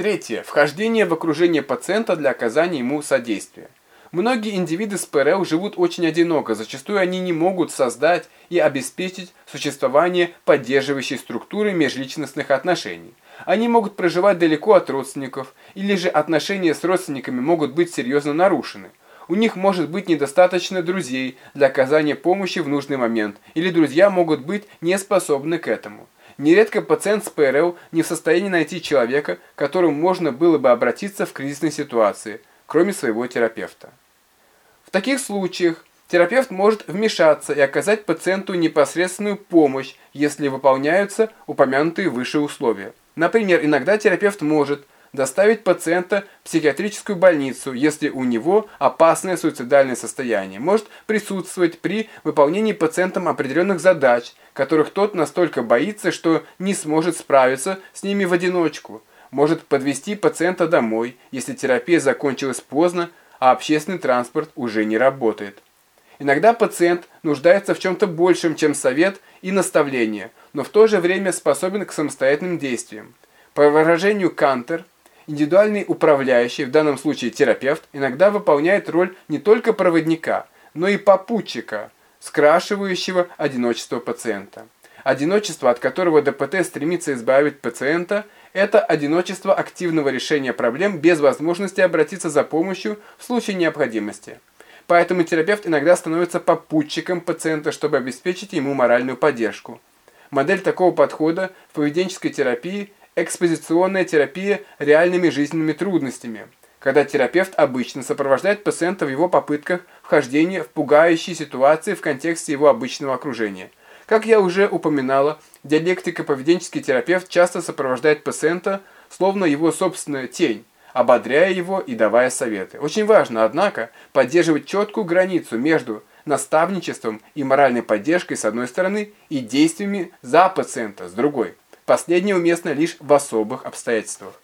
Третье. Вхождение в окружение пациента для оказания ему содействия. Многие индивиды с ПРЛ живут очень одиноко, зачастую они не могут создать и обеспечить существование поддерживающей структуры межличностных отношений. Они могут проживать далеко от родственников, или же отношения с родственниками могут быть серьезно нарушены. У них может быть недостаточно друзей для оказания помощи в нужный момент, или друзья могут быть не способны к этому. Нередко пациент с ПРЛ не в состоянии найти человека, к которому можно было бы обратиться в кризисной ситуации, кроме своего терапевта. В таких случаях терапевт может вмешаться и оказать пациенту непосредственную помощь, если выполняются упомянутые выше условия. Например, иногда терапевт может доставить пациента в психиатрическую больницу, если у него опасное суицидальное состояние, может присутствовать при выполнении пациентом определенных задач, которых тот настолько боится, что не сможет справиться с ними в одиночку, может подвести пациента домой, если терапия закончилась поздно, а общественный транспорт уже не работает. Иногда пациент нуждается в чем-то большем, чем совет и наставление, но в то же время способен к самостоятельным действиям. По выражению Кантер, индивидуальный управляющий, в данном случае терапевт, иногда выполняет роль не только проводника, но и попутчика, скрашивающего одиночество пациента. Одиночество, от которого ДПТ стремится избавить пациента, это одиночество активного решения проблем без возможности обратиться за помощью в случае необходимости. Поэтому терапевт иногда становится попутчиком пациента, чтобы обеспечить ему моральную поддержку. Модель такого подхода в поведенческой терапии – экспозиционная терапия реальными жизненными трудностями, когда терапевт обычно сопровождает пациента в его попытках вхождения в пугающие ситуации в контексте его обычного окружения. Как я уже упоминала, диалектико-поведенческий терапевт часто сопровождает пациента, словно его собственная тень, ободряя его и давая советы. Очень важно, однако, поддерживать четкую границу между наставничеством и моральной поддержкой с одной стороны и действиями за пациента с другой. Последнее уместно лишь в особых обстоятельствах.